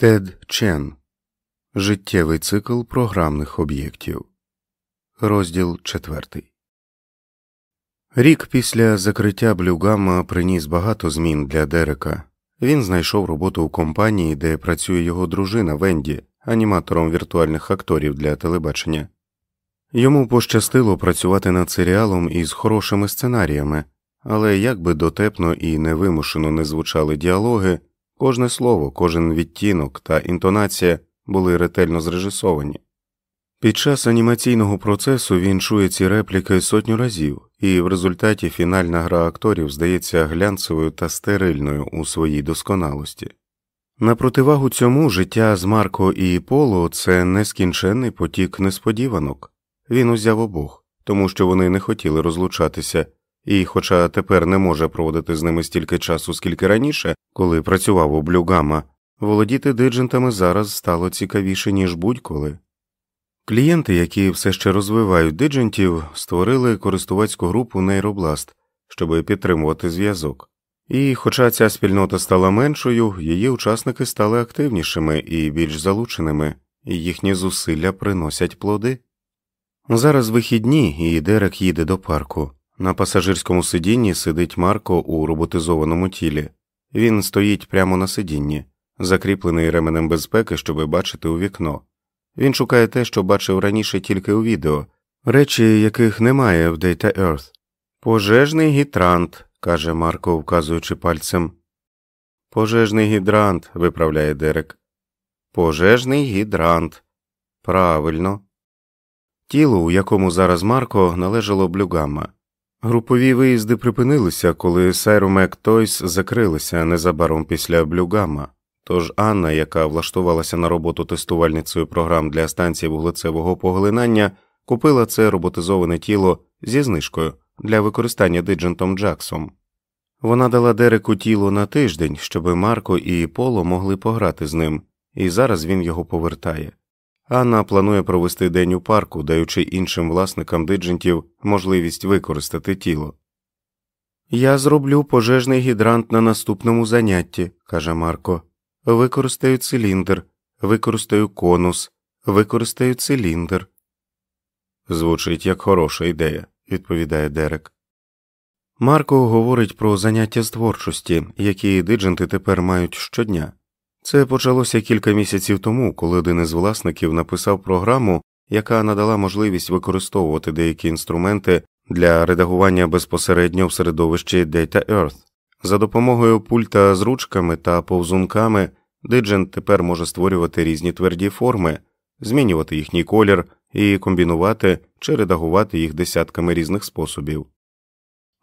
Тед Чен Життєвий цикл програмних об'єктів. Розділ 4 Рік після закриття Блюгамма приніс багато змін для Дерека. Він знайшов роботу у компанії, де працює його дружина Венді, аніматором віртуальних акторів для телебачення. Йому пощастило працювати над серіалом із хорошими сценаріями, але як би дотепно і невимушено не звучали діалоги. Кожне слово, кожен відтінок та інтонація були ретельно зрежисовані. Під час анімаційного процесу він чує ці репліки сотню разів, і в результаті фінальна гра акторів здається глянцевою та стерильною у своїй досконалості. На противагу цьому життя з Марко і Поло це нескінченний потік несподіванок. Він узяв обох, тому що вони не хотіли розлучатися і, хоча тепер не може проводити з ними стільки часу, скільки раніше, коли працював у Блюгама, володіти диджентами зараз стало цікавіше, ніж будь-коли. Клієнти, які все ще розвивають диджентів, створили користувацьку групу Нейробласт, щоб підтримувати зв'язок. І, хоча ця спільнота стала меншою, її учасники стали активнішими і більш залученими, і їхні зусилля приносять плоди. Зараз вихідні, і Дерек їде до парку. На пасажирському сидінні сидить Марко у роботизованому тілі. Він стоїть прямо на сидінні, закріплений ременем безпеки, щоби бачити у вікно. Він шукає те, що бачив раніше тільки у відео, речі, яких немає в Data Earth. Пожежний гідрант, каже Марко, вказуючи пальцем. Пожежний гідрант, виправляє Дерек. Пожежний гідрант. Правильно. Тіло, у якому зараз Марко, належало блюгамма. Групові виїзди припинилися, коли Сайрумек Тойс закрилися незабаром після Блюгама, тож Анна, яка влаштувалася на роботу тестувальницею програм для станції вуглецевого поглинання, купила це роботизоване тіло зі знижкою для використання диджентом Джаксом. Вона дала Дереку тіло на тиждень, щоб Марко і Поло могли пограти з ним, і зараз він його повертає. Анна планує провести день у парку, даючи іншим власникам диджентів можливість використати тіло. Я зроблю пожежний гідрант на наступному занятті, каже Марко. Використаю циліндр, використаю конус, використаю циліндр. Звучить як хороша ідея, відповідає Дерек. Марко говорить про заняття з творчості, які дидженти тепер мають щодня. Це почалося кілька місяців тому, коли один із власників написав програму, яка надала можливість використовувати деякі інструменти для редагування безпосередньо в середовищі Data Earth. За допомогою пульта з ручками та повзунками диджент тепер може створювати різні тверді форми, змінювати їхній колір і комбінувати чи редагувати їх десятками різних способів.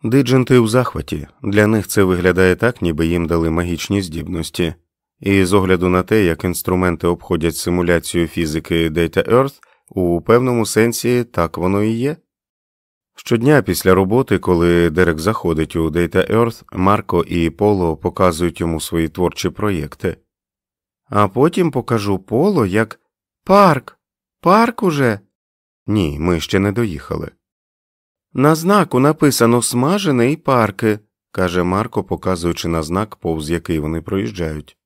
Дидженти у захваті для них це виглядає так, ніби їм дали магічні здібності. І з огляду на те, як інструменти обходять симуляцію фізики Data Earth, у певному сенсі так воно і є. Щодня після роботи, коли Дерек заходить у Data Earth, Марко і Поло показують йому свої творчі проєкти. А потім покажу Поло як парк, парк уже. Ні, ми ще не доїхали. На знаку написано смажений парки, каже Марко, показуючи на знак, повз який вони проїжджають.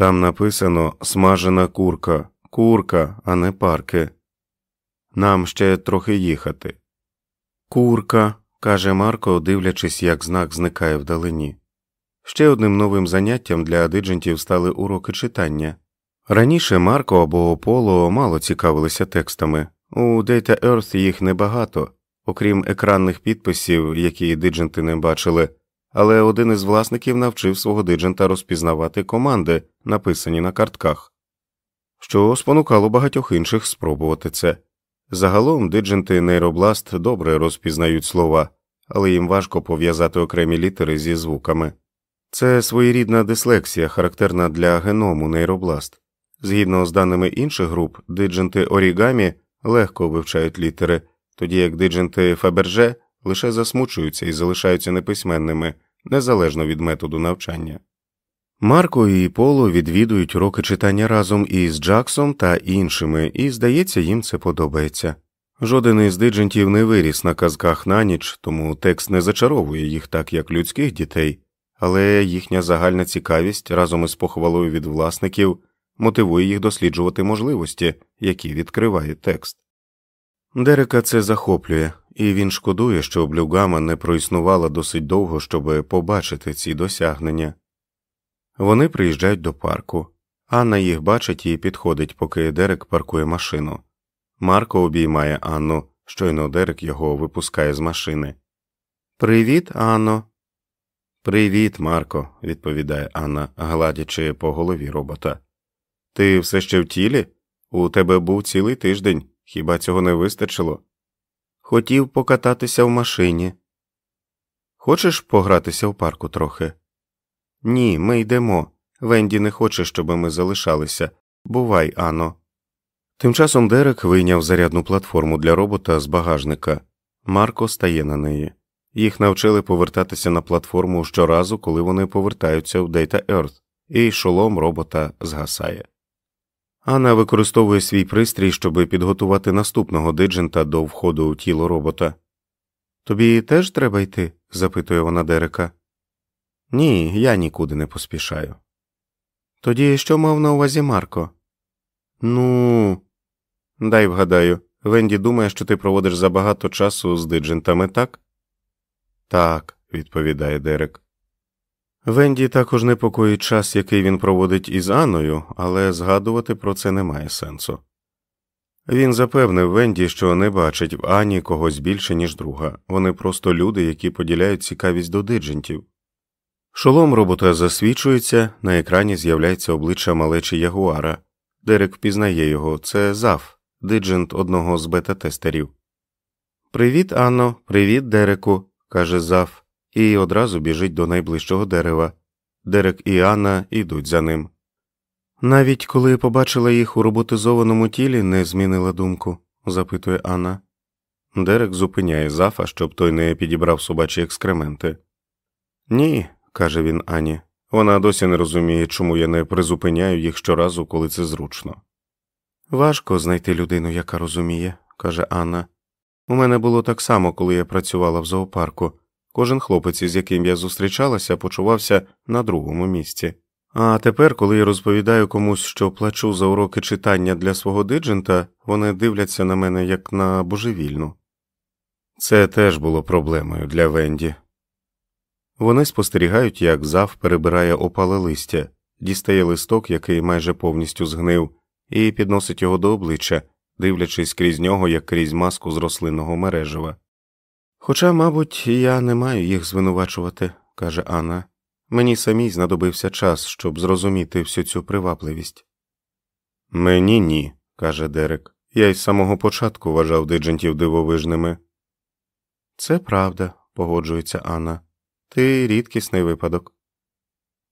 Там написано смажена курка, курка, а не парки. Нам ще трохи їхати. Курка, каже Марко, дивлячись, як знак зникає вдалині. Ще одним новим заняттям для диджентів стали уроки читання. Раніше Марко або Поло мало цікавилися текстами, у Data Earth їх небагато, окрім екранних підписів, які дидженти не бачили але один із власників навчив свого диджента розпізнавати команди, написані на картках, що спонукало багатьох інших спробувати це. Загалом дидженти нейробласт добре розпізнають слова, але їм важко пов'язати окремі літери зі звуками. Це своєрідна дислексія, характерна для геному нейробласт. Згідно з даними інших груп, дидженти орігамі легко вивчають літери, тоді як дидженти Фаберже лише засмучуються і залишаються неписьменними незалежно від методу навчання. Марко і Поло відвідують уроки читання разом із Джаксом та іншими, і, здається, їм це подобається. Жоден із диджентів не виріс на казках на ніч, тому текст не зачаровує їх так, як людських дітей, але їхня загальна цікавість разом із похвалою від власників мотивує їх досліджувати можливості, які відкриває текст. Дерека це захоплює, і він шкодує, що Блюгама не проіснувала досить довго, щоб побачити ці досягнення. Вони приїжджають до парку. Анна їх бачить і підходить, поки Дерек паркує машину. Марко обіймає Анну, щойно Дерек його випускає з машини. Привіт, Анно. Привіт, Марко, відповідає Анна, гладячи по голові робота. Ти все ще в тілі? У тебе був цілий тиждень, хіба цього не вистачило? Хотів покататися в машині. Хочеш погратися в парку трохи? Ні, ми йдемо. Венді не хоче, щоб ми залишалися. Бувай, Ано. Тим часом Дерек вийняв зарядну платформу для робота з багажника. Марко стає на неї. Їх навчили повертатися на платформу щоразу, коли вони повертаються в Data Earth, і шолом робота згасає. Анна використовує свій пристрій, щоб підготувати наступного диджента до входу у тіло робота. Тобі теж треба йти? запитує вона Дерека. Ні, я нікуди не поспішаю. Тоді що мав на увазі Марко? Ну, дай вгадаю, Венді думає, що ти проводиш забагато часу з диджентами, так? Так, відповідає Дерек. Венді також непокоїть час, який він проводить із Анною, але згадувати про це немає сенсу. Він запевнив Венді, що не бачить в Ані когось більше, ніж друга, вони просто люди, які поділяють цікавість до диджентів. Шолом робота засвічується, на екрані з'являється обличчя малечі Ягуара. Дерек впізнає його, це Зав, диджент одного з бета-тестерів. Привіт, Анно, привіт, Дереку, каже Зав, і одразу біжить до найближчого дерева. Дерек і Анна йдуть за ним. Навіть коли побачила їх у роботизованому тілі, не змінила думку, запитує Анна. Дерек зупиняє Зафа, щоб той не підібрав собачі екскременти. Ні, каже він Ані. Вона досі не розуміє, чому я не призупиняю їх щоразу, коли це зручно. Важко знайти людину, яка розуміє, каже Анна. У мене було так само, коли я працювала в зоопарку. Кожен хлопець, із яким я зустрічалася, почувався на другому місці. А тепер, коли я розповідаю комусь, що плачу за уроки читання для свого диджента, вони дивляться на мене як на божевільну. Це теж було проблемою для Венді. Вони спостерігають, як зав перебирає опале листя, дістає листок, який майже повністю згнив, і підносить його до обличчя, дивлячись крізь нього, як крізь маску з рослинного мережева. Хоча, мабуть, я не маю їх звинувачувати, каже Анна. Мені самій знадобився час, щоб зрозуміти всю цю привабливість. Мені ні, каже Дерек. Я й з самого початку вважав диджентів дивовижними. Це правда, погоджується Анна. Ти рідкісний випадок.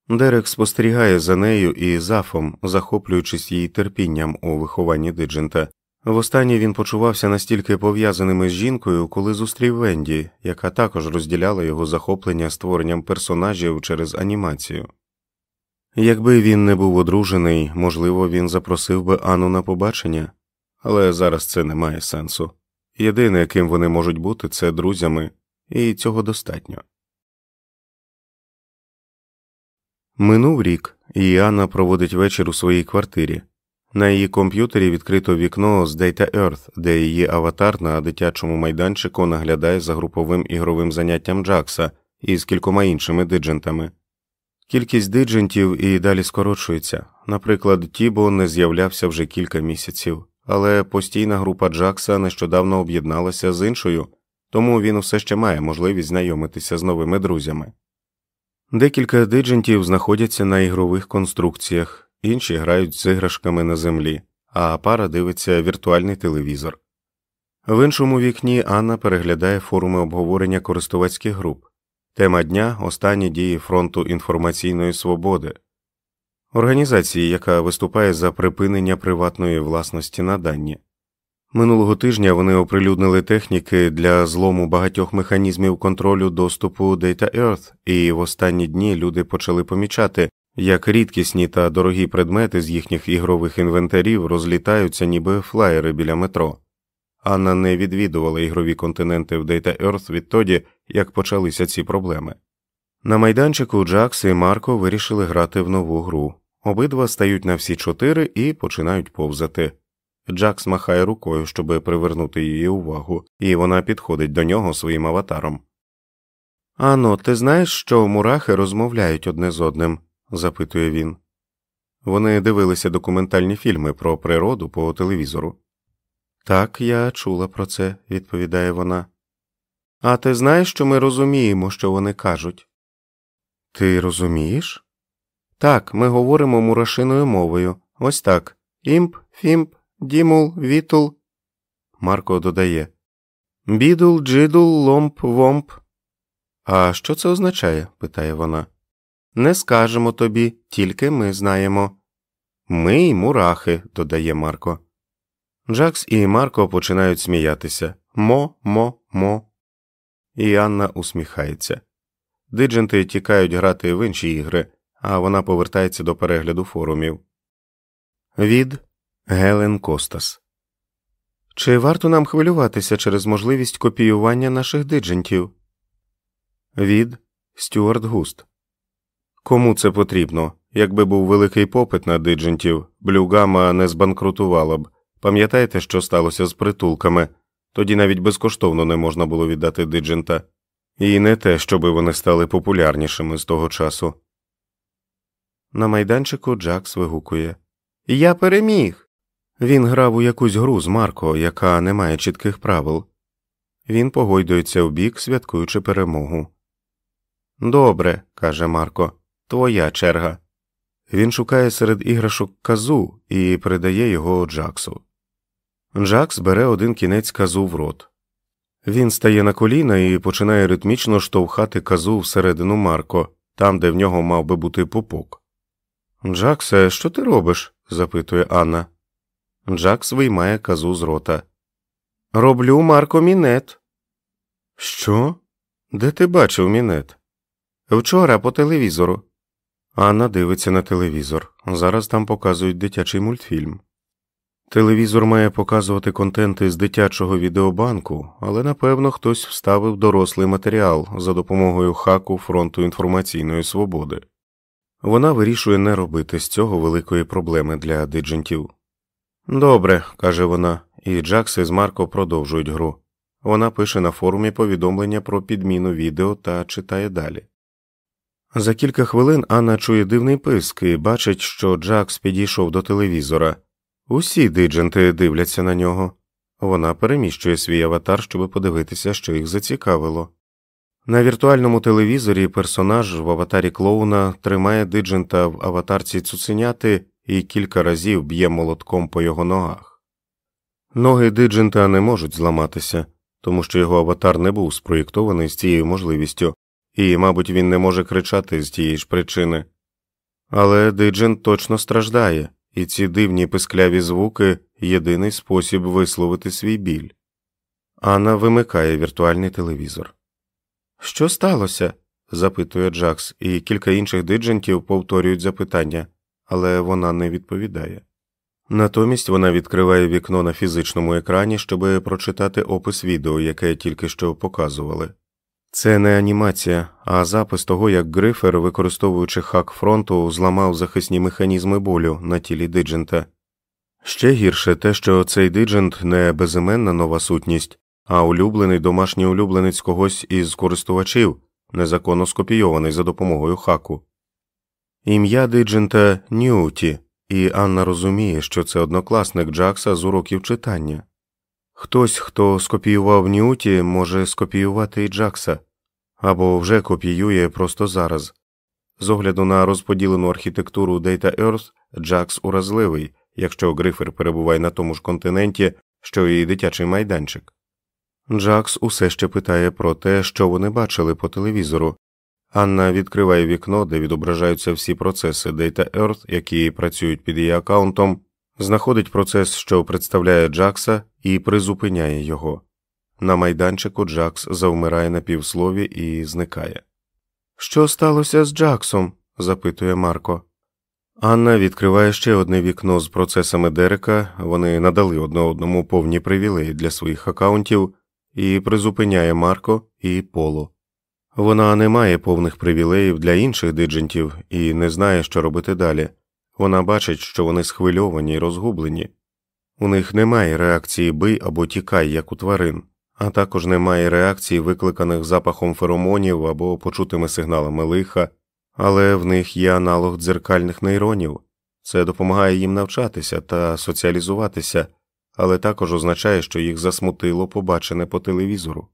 Дерек спостерігає за нею і зафом, захоплюючись її терпінням у вихованні диджента. Востаннє він почувався настільки пов'язаним з жінкою, коли зустрів Венді, яка також розділяла його захоплення створенням персонажів через анімацію. Якби він не був одружений, можливо, він запросив би Анну на побачення, але зараз це не має сенсу. Єдине, ким вони можуть бути, це друзями, і цього достатньо. Минув рік, і Анна проводить вечір у своїй квартирі. На її комп'ютері відкрито вікно з Data Earth, де її аватар на дитячому майданчику наглядає за груповим ігровим заняттям Джакса із кількома іншими диджентами. Кількість диджентів і далі скорочується. Наприклад, Тібо не з'являвся вже кілька місяців, але постійна група Джакса нещодавно об'єдналася з іншою, тому він усе ще має можливість знайомитися з новими друзями. Декілька диджентів знаходяться на ігрових конструкціях, інші грають з іграшками на землі, а пара дивиться віртуальний телевізор. В іншому вікні Анна переглядає форуми обговорення користувацьких груп. Тема дня останні дії фронту інформаційної свободи, організації, яка виступає за припинення приватної власності на дані. Минулого тижня вони оприлюднили техніки для злому багатьох механізмів контролю доступу Data Earth, і в останні дні люди почали помічати, як рідкісні та дорогі предмети з їхніх ігрових інвентарів розлітаються, ніби флаєри біля метро. Анна не відвідувала ігрові континенти в Data Earth відтоді, як почалися ці проблеми. На майданчику Джакс і Марко вирішили грати в нову гру. Обидва стають на всі чотири і починають повзати. Джакс махає рукою, щоб привернути її увагу, і вона підходить до нього своїм аватаром. Ано, ти знаєш, що мурахи розмовляють одне з одним? Запитує він. Вони дивилися документальні фільми про природу по телевізору. Так, я чула про це, відповідає вона. А ти знаєш, що ми розуміємо, що вони кажуть? Ти розумієш? Так, ми говоримо мурашиною мовою. Ось так. Імп, фімп, дімул, вітул. Марко додає Бідул, джидул, ломп, вомп. А що це означає? питає вона. Не скажемо тобі, тільки ми знаємо. Ми й мурахи, додає Марко. Джакс і Марко починають сміятися мо, мо, мо. І Анна усміхається. Дидженти тікають грати в інші ігри, а вона повертається до перегляду форумів. Від Гелен Костас. Чи варто нам хвилюватися через можливість копіювання наших диджентів? Від Стюарт Густ. Кому це потрібно? Якби був великий попит на диджентів, блюгама не збанкрутувала б. Пам'ятаєте, що сталося з притулками? Тоді навіть безкоштовно не можна було віддати диджента, і не те, щоби вони стали популярнішими з того часу. На майданчику Джакс вигукує Я переміг. Він грав у якусь гру з Марко, яка не має чітких правил. Він погойдується в бік, святкуючи перемогу. Добре, каже Марко, твоя черга. Він шукає серед іграшок казу і передає його Джаксу. Джакс бере один кінець казу в рот. Він стає на коліна і починає ритмічно штовхати казу всередину Марко, там, де в нього мав би бути пупок. Джаксе, що ти робиш? запитує Анна. Джакс виймає казу з рота. Роблю Марко мінет. Що? Де ти бачив мінет? Вчора по телевізору. Анна дивиться на телевізор. Зараз там показують дитячий мультфільм. Телевізор має показувати контенти з дитячого відеобанку, але напевно хтось вставив дорослий матеріал за допомогою хаку фронту інформаційної свободи. Вона вирішує не робити з цього великої проблеми для диджентів. Добре, каже вона, і Джакс із Марко продовжують гру. Вона пише на форумі повідомлення про підміну відео та читає далі. За кілька хвилин Анна чує дивний писк і бачить, що Джакс підійшов до телевізора. Усі дидженти дивляться на нього. Вона переміщує свій аватар, щоб подивитися, що їх зацікавило. На віртуальному телевізорі персонаж в аватарі клоуна тримає диджента в аватарці цуценяти і кілька разів б'є молотком по його ногах. Ноги диджента не можуть зламатися, тому що його аватар не був спроєктований з цією можливістю, і, мабуть, він не може кричати з тієї ж причини. Але диджент точно страждає і ці дивні пискляві звуки єдиний спосіб висловити свій біль. Анна вимикає віртуальний телевізор. Що сталося? запитує Джакс, і кілька інших диджентів повторюють запитання, але вона не відповідає. Натомість вона відкриває вікно на фізичному екрані, щоб прочитати опис відео, яке тільки що показували. Це не анімація, а запис того, як Грифер, використовуючи хак фронту, зламав захисні механізми болю на тілі диджента. Ще гірше те, що цей диджент не безіменна нова сутність, а улюблений домашній улюбленець когось із користувачів, незаконно скопійований за допомогою хаку. Ім'я диджента Ньюті, і Анна розуміє, що це однокласник Джакса з уроків читання. Хтось, хто скопіював Ньюті, може скопіювати і Джакса або вже копіює просто зараз. З огляду на розподілену архітектуру Data Earth, Джакс уразливий, якщо Грифер перебуває на тому ж континенті, що і дитячий майданчик. Джакс усе ще питає про те, що вони бачили по телевізору. Анна відкриває вікно, де відображаються всі процеси Data Earth, які працюють під її аккаунтом, знаходить процес, що представляє Джакса, і призупиняє його. На майданчику Джакс завмирає на півслові і зникає. Що сталося з Джаксом? запитує Марко. Анна відкриває ще одне вікно з процесами Дерека, вони надали одне одному повні привілеї для своїх акаунтів, і призупиняє Марко і Поло. Вона не має повних привілеїв для інших диджентів і не знає, що робити далі. Вона бачить, що вони схвильовані й розгублені. У них немає реакції бий або тікай, як у тварин, а також немає реакцій, викликаних запахом феромонів або почутими сигналами лиха, але в них є аналог дзеркальних нейронів. Це допомагає їм навчатися та соціалізуватися, але також означає, що їх засмутило побачене по телевізору.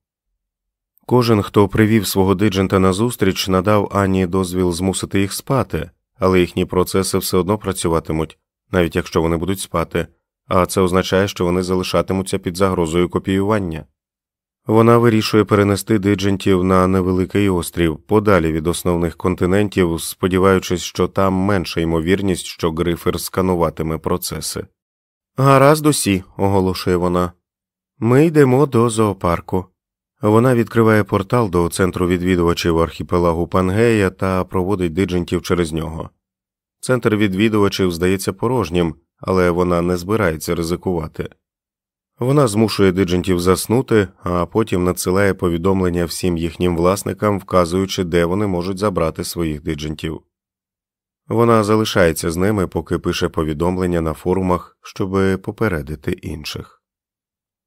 Кожен, хто привів свого диджента на зустріч, надав Ані дозвіл змусити їх спати, але їхні процеси все одно працюватимуть, навіть якщо вони будуть спати, а це означає, що вони залишатимуться під загрозою копіювання. Вона вирішує перенести диджентів на невеликий острів подалі від основних континентів, сподіваючись, що там менша ймовірність, що Грифер скануватиме процеси. Гаразд усі, оголошує вона. Ми йдемо до зоопарку. Вона відкриває портал до центру відвідувачів архіпелагу Пангея та проводить диджентів через нього. Центр відвідувачів здається порожнім, але вона не збирається ризикувати. Вона змушує диджентів заснути, а потім надсилає повідомлення всім їхнім власникам, вказуючи, де вони можуть забрати своїх диджентів. Вона залишається з ними, поки пише повідомлення на форумах, щоб попередити інших.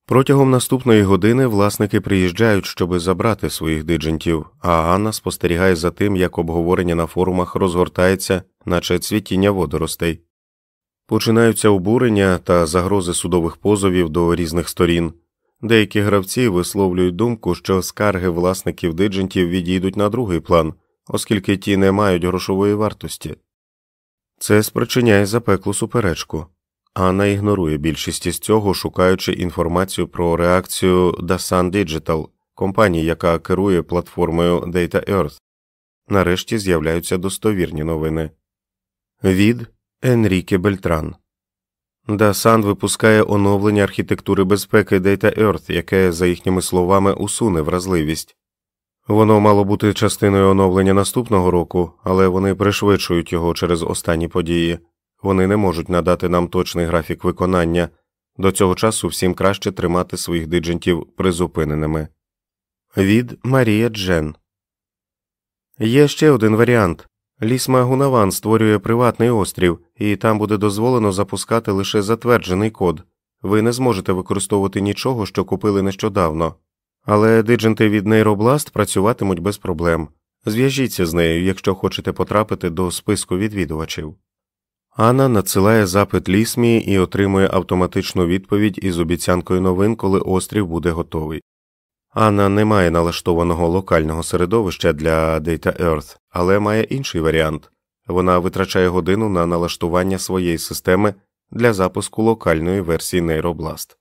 Протягом наступної години власники приїжджають, щоб забрати своїх диджентів, а Анна спостерігає за тим, як обговорення на форумах розгортається, наче цвітіння водоростей. Починаються обурення та загрози судових позовів до різних сторін. Деякі гравці висловлюють думку, що скарги власників диджентів відійдуть на другий план, оскільки ті не мають грошової вартості. Це спричиняє запеклу суперечку. Анна ігнорує більшість із цього, шукаючи інформацію про реакцію Dasan Digital, компанії, яка керує платформою Data Earth. Нарешті з'являються достовірні новини. Від Енріке Бельтран. Dasan випускає оновлення архітектури безпеки Data Earth, яке, за їхніми словами, усуне вразливість. Воно мало бути частиною оновлення наступного року, але вони пришвидшують його через останні події. Вони не можуть надати нам точний графік виконання, до цього часу всім краще тримати своїх диджентів призупиненими. Від Марія Джен. Є ще один варіант. Лісма Гунаван створює приватний острів, і там буде дозволено запускати лише затверджений код. Ви не зможете використовувати нічого, що купили нещодавно. Але дидженти від Нейробласт працюватимуть без проблем. Зв'яжіться з нею, якщо хочете потрапити до списку відвідувачів. Анна надсилає запит лісмі і отримує автоматичну відповідь із обіцянкою новин, коли острів буде готовий. Анна не має налаштованого локального середовища для Data Earth, але має інший варіант вона витрачає годину на налаштування своєї системи для запуску локальної версії Neiroblast.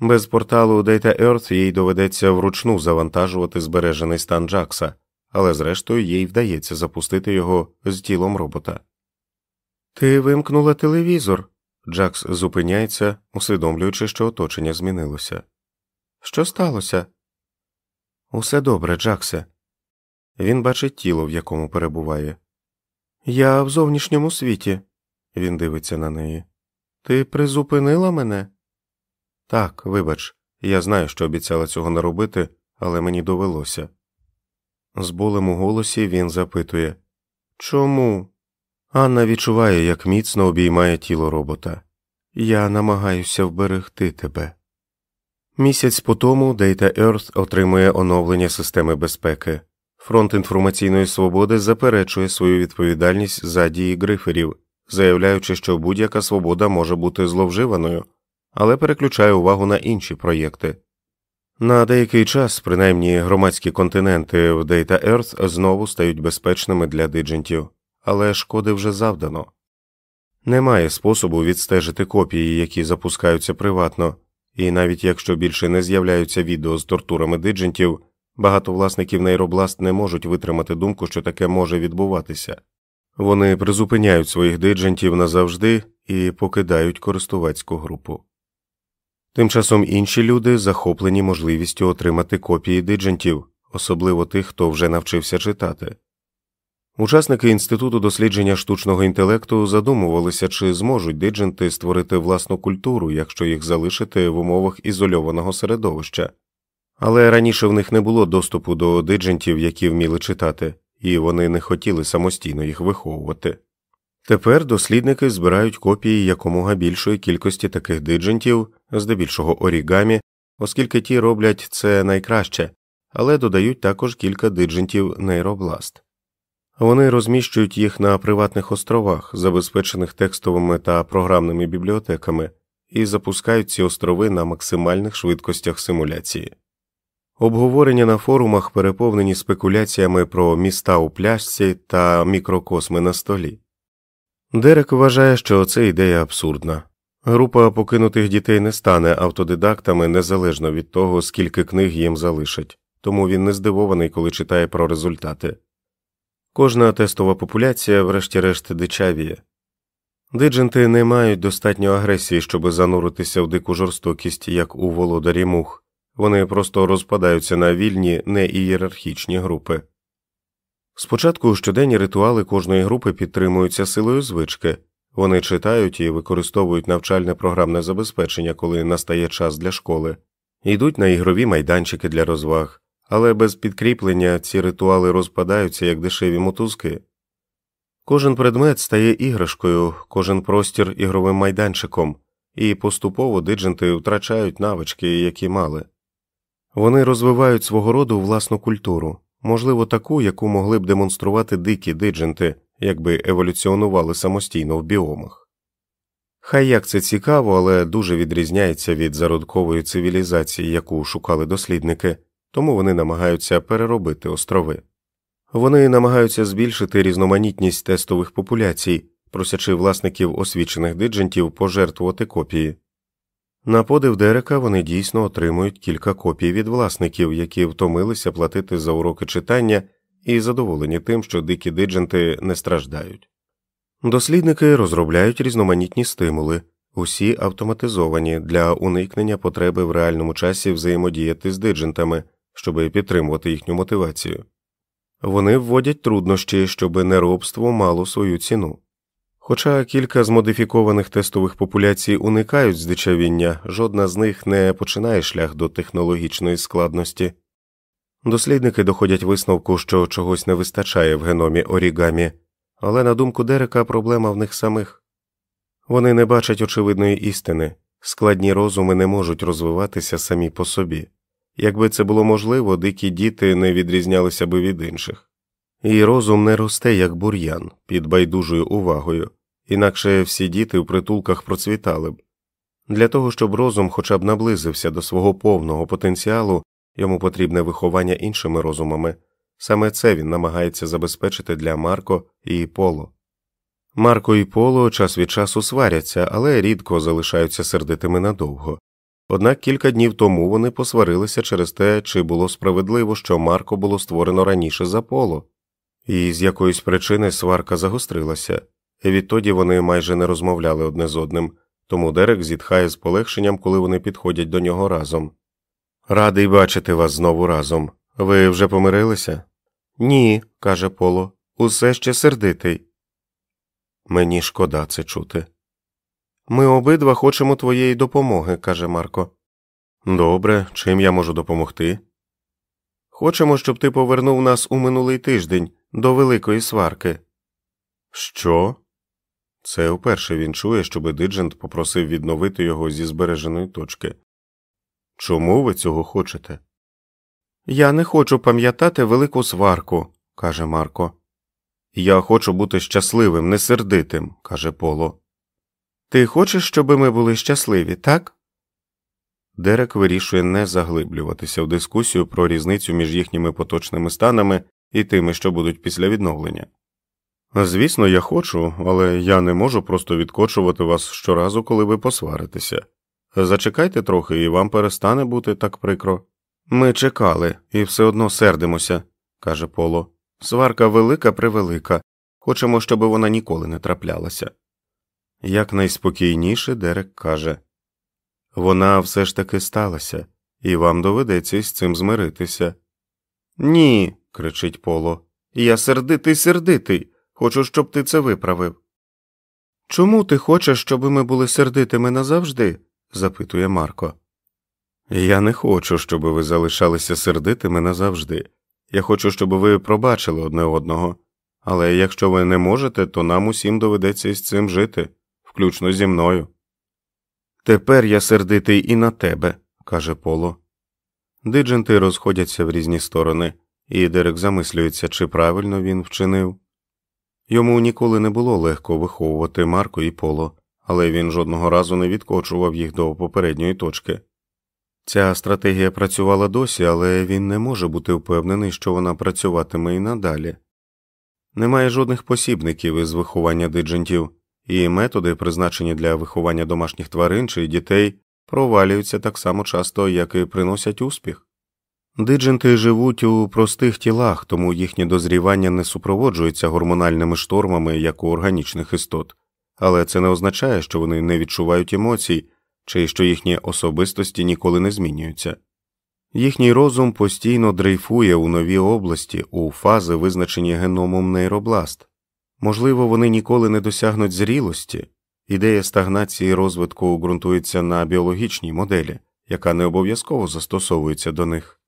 Без порталу Data Earth їй доведеться вручну завантажувати збережений стан Джакса, але зрештою їй вдається запустити його з тілом робота. Ти вимкнула телевізор. Джакс зупиняється, усвідомлюючи, що оточення змінилося. Що сталося? Усе добре, Джаксе. Він бачить тіло, в якому перебуває. Я в зовнішньому світі. Він дивиться на неї. Ти призупинила мене? Так, вибач, я знаю, що обіцяла цього не робити, але мені довелося. З болем у голосі він запитує Чому? Анна відчуває, як міцно обіймає тіло робота. Я намагаюся вберегти тебе. Місяць по тому Data Earth отримує оновлення системи безпеки. Фронт інформаційної свободи заперечує свою відповідальність за дії гриферів, заявляючи, що будь-яка свобода може бути зловживаною, але переключає увагу на інші проєкти. На деякий час, принаймні громадські континенти в Data Earth знову стають безпечними для диджентів, але шкоди вже завдано. Немає способу відстежити копії, які запускаються приватно, і навіть якщо більше не з'являються відео з тортурами диджентів, багато власників нейробласт не можуть витримати думку, що таке може відбуватися. Вони призупиняють своїх диджентів назавжди і покидають користувацьку групу. Тим часом інші люди захоплені можливістю отримати копії диджентів, особливо тих, хто вже навчився читати. Учасники інституту дослідження штучного інтелекту задумувалися, чи зможуть дидженти створити власну культуру, якщо їх залишити в умовах ізольованого середовища, але раніше в них не було доступу до диджентів, які вміли читати, і вони не хотіли самостійно їх виховувати. Тепер дослідники збирають копії якомога більшої кількості таких диджентів, здебільшого орігамі, оскільки ті роблять це найкраще, але додають також кілька диджентів нейробласт. Вони розміщують їх на приватних островах, забезпечених текстовими та програмними бібліотеками, і запускають ці острови на максимальних швидкостях симуляції. Обговорення на форумах переповнені спекуляціями про міста у пляшці та мікрокосми на столі. Дерек вважає, що це ідея абсурдна. Група покинутих дітей не стане автодидактами незалежно від того, скільки книг їм залишать, тому він не здивований, коли читає про результати. Кожна тестова популяція, врешті-решт, дичавіє. Дидженти не мають достатньо агресії, щоб зануритися в дику жорстокість, як у володарі мух, вони просто розпадаються на вільні неієрархічні групи. Спочатку щоденні ритуали кожної групи підтримуються силою звички, вони читають і використовують навчальне програмне забезпечення, коли настає час для школи, йдуть на ігрові майданчики для розваг, але без підкріплення ці ритуали розпадаються як дешеві мотузки. Кожен предмет стає іграшкою, кожен простір ігровим майданчиком, і поступово дидженти втрачають навички, які мали. Вони розвивають свого роду власну культуру, можливо, таку, яку могли б демонструвати дикі дидженти, якби еволюціонували самостійно в біомах. Хай як це цікаво, але дуже відрізняється від зародкової цивілізації, яку шукали дослідники, тому вони намагаються переробити острови. Вони намагаються збільшити різноманітність тестових популяцій, просячи власників освічених диджентів пожертвувати копії. На подив Дерека вони дійсно отримують кілька копій від власників, які втомилися платити за уроки читання і задоволені тим, що дикі дидженти не страждають. Дослідники розробляють різноманітні стимули, усі автоматизовані для уникнення потреби в реальному часі взаємодіяти з диджентами, щоб підтримувати їхню мотивацію. Вони вводять труднощі, щоб неробство мало свою ціну. Хоча кілька змодифікованих тестових популяцій уникають здичавіння, жодна з них не починає шлях до технологічної складності. Дослідники доходять висновку, що чогось не вистачає в геномі орігамі, але на думку Дерека проблема в них самих вони не бачать очевидної істини, складні розуми не можуть розвиватися самі по собі. Якби це було можливо, дикі діти не відрізнялися би від інших. І розум не росте, як бур'ян, під байдужою увагою, інакше всі діти в притулках процвітали б. Для того, щоб розум хоча б наблизився до свого повного потенціалу, йому потрібне виховання іншими розумами, саме це він намагається забезпечити для Марко і Поло. Марко і Поло час від часу сваряться, але рідко залишаються сердитими надовго. Однак кілька днів тому вони посварилися через те, чи було справедливо, що Марко було створено раніше за Поло, і з якоїсь причини сварка загострилася, і відтоді вони майже не розмовляли одне з одним, тому Дерек зітхає з полегшенням, коли вони підходять до нього разом. Радий бачити вас знову разом. Ви вже помирилися? Ні, каже Поло, усе ще сердитий. Мені шкода це чути. Ми обидва хочемо твоєї допомоги, каже Марко. Добре, чим я можу допомогти? Хочемо, щоб ти повернув нас у минулий тиждень до великої сварки. Що? Це вперше він чує, щоби Диджент попросив відновити його зі збереженої точки. Чому ви цього хочете? Я не хочу пам'ятати велику сварку, каже Марко. Я хочу бути щасливим, не сердитим, каже Поло. Ти хочеш, щоб ми були щасливі, так? Дерек вирішує не заглиблюватися в дискусію про різницю між їхніми поточними станами і тими, що будуть після відновлення. Звісно, я хочу, але я не можу просто відкочувати вас щоразу, коли ви посваритеся. Зачекайте трохи, і вам перестане бути так прикро. Ми чекали і все одно сердимося, каже Поло. Сварка велика превелика. Хочемо, щоб вона ніколи не траплялася. Якнайспокійніше Дерек каже вона все ж таки сталася, і вам доведеться з цим змиритися. Ні, кричить Поло. Я сердитий, сердитий. Хочу, щоб ти це виправив. Чому ти хочеш, щоб ми були сердитими назавжди? запитує Марко. Я не хочу, щоб ви залишалися сердитими назавжди. Я хочу, щоб ви пробачили одне одного, Але якщо ви не можете, то нам усім доведеться із цим жити, включно зі мною. Тепер я сердитий і на тебе, каже Поло. Дидженти розходяться в різні сторони, і Дерек замислюється, чи правильно він вчинив. Йому ніколи не було легко виховувати Марко і Поло, але він жодного разу не відкочував їх до попередньої точки. Ця стратегія працювала досі, але він не може бути впевнений, що вона працюватиме і надалі. Немає жодних посібників із виховання диджентів, і методи, призначені для виховання домашніх тварин чи дітей, провалюються так само часто, як і приносять успіх. Дидженти живуть у простих тілах, тому їхнє дозрівання не супроводжується гормональними штормами, як у органічних істот, але це не означає, що вони не відчувають емоцій чи що їхні особистості ніколи не змінюються. Їхній розум постійно дрейфує у нові області, у фази, визначені геномом нейробласт. Можливо, вони ніколи не досягнуть зрілості, ідея стагнації розвитку ґрунтується на біологічній моделі, яка не обов'язково застосовується до них.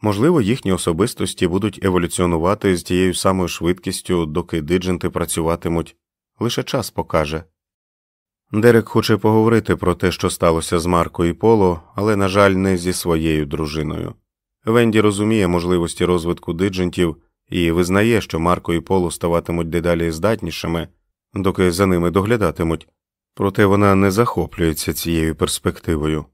Можливо, їхні особистості будуть еволюціонувати з тією самою швидкістю, доки дидженти працюватимуть, лише час покаже. Дерек хоче поговорити про те, що сталося з Марко і Поло, але, на жаль, не зі своєю дружиною. Венді розуміє можливості розвитку диджентів і визнає, що Марко і Поло ставатимуть дедалі здатнішими, доки за ними доглядатимуть, проте вона не захоплюється цією перспективою.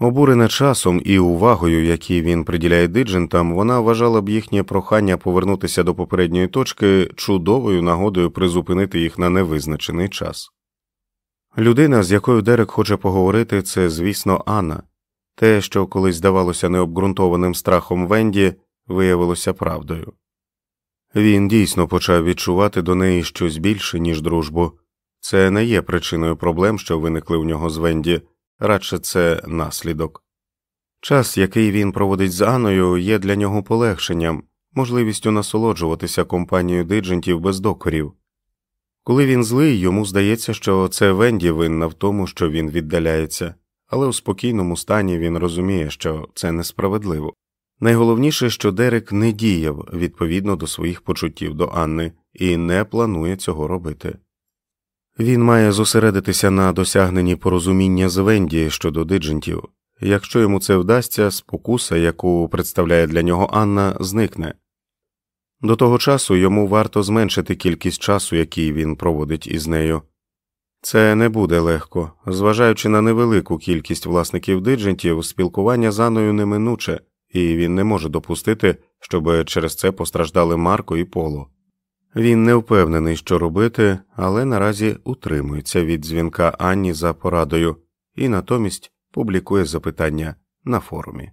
Обурена часом і увагою, які він приділяє диджентам, вона вважала б їхнє прохання повернутися до попередньої точки чудовою нагодою призупинити їх на невизначений час. Людина, з якою Дерек хоче поговорити, це, звісно, Анна. Те, що колись здавалося необґрунтованим страхом Венді, виявилося правдою. Він дійсно почав відчувати до неї щось більше, ніж дружбу. Це не є причиною проблем, що виникли в нього з Венді, радше це наслідок. Час, який він проводить з Анною, є для нього полегшенням, можливістю насолоджуватися компанією диджентів без докорів. Коли він злий, йому здається, що це Венді винна в тому, що він віддаляється, але у спокійному стані він розуміє, що це несправедливо. Найголовніше, що Дерек не діяв відповідно до своїх почуттів до Анни і не планує цього робити. Він має зосередитися на досягненні порозуміння з Венді щодо диджентів. Якщо йому це вдасться, спокуса, яку представляє для нього Анна, зникне. До того часу йому варто зменшити кількість часу, який він проводить із нею. Це не буде легко, зважаючи на невелику кількість власників диджентів, спілкування з Анною неминуче, і він не може допустити, щоб через це постраждали Марко і Поло. Він не впевнений, що робити, але наразі утримується від дзвінка Анні за порадою і натомість публікує запитання на форумі.